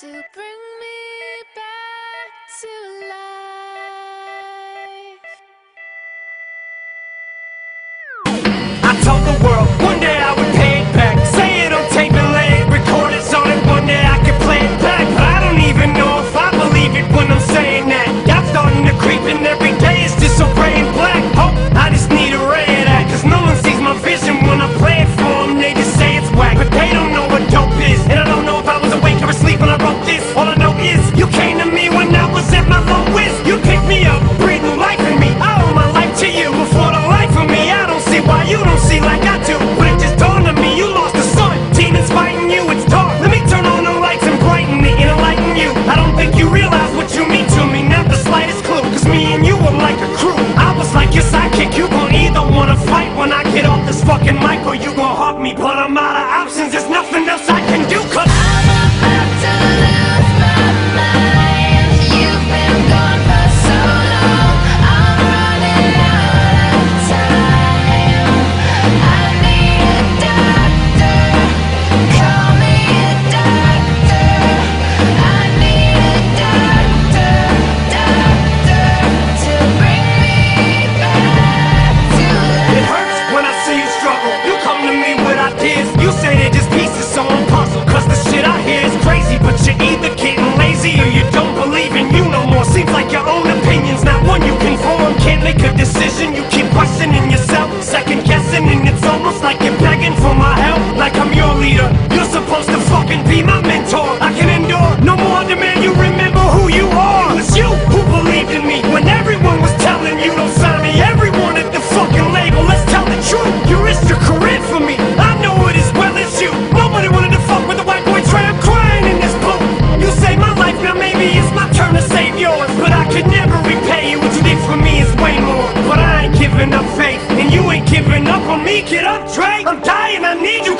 to bring me back to life. I told the world struggle. You come to me with ideas. You say they're just pieces, so I'm puzzled. Cause the shit I hear is crazy, but you're either getting lazy or you don't believe in you no more. Seems like your own opinion's not one you can form. Can't make a decision, giving up on me. Get up, Dre. I'm dying, I need you.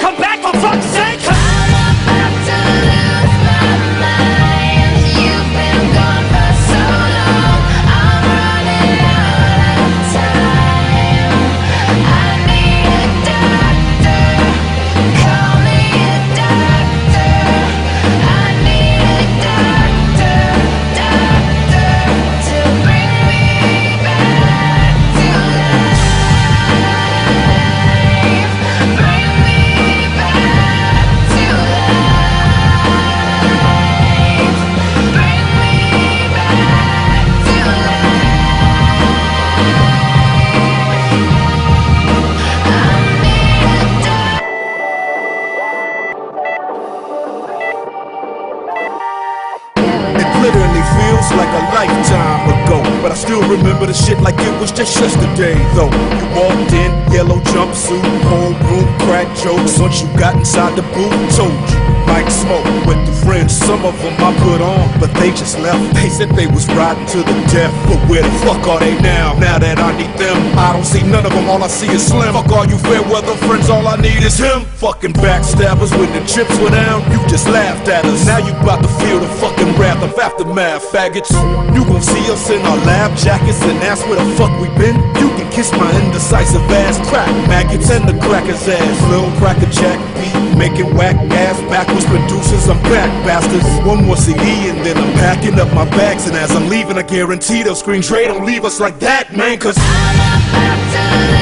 Like a lifetime ago. But I still remember the shit like it was just yesterday, though. You walked in, yellow jumpsuit, whole room, crack jokes. Once you got inside the booth, told you. Mike Smoke with the friends, some of them I put on, but they just left. They said they was riding to the death, but where the fuck are they now? Now that I need them, I don't see none of them, all I see is Slim. Fuck all you fair weather friends, all I need is him. Fucking backstabbers when the chips were down, you just laughed at us. Now you about to feel the fucking wrath of aftermath, faggots. You gon' see us in our lab jackets and ask where the fuck we been. You can kiss my indecisive ass, crack maggots and the crackers ass. Lil cracker jack beat, making whack ass backwards producers. I'm back, bastards. One more CD and then I'm packing up my bags. And as I'm leaving, I guarantee they'll scream, Dre, don't leave us like that, man, cause. I'm about to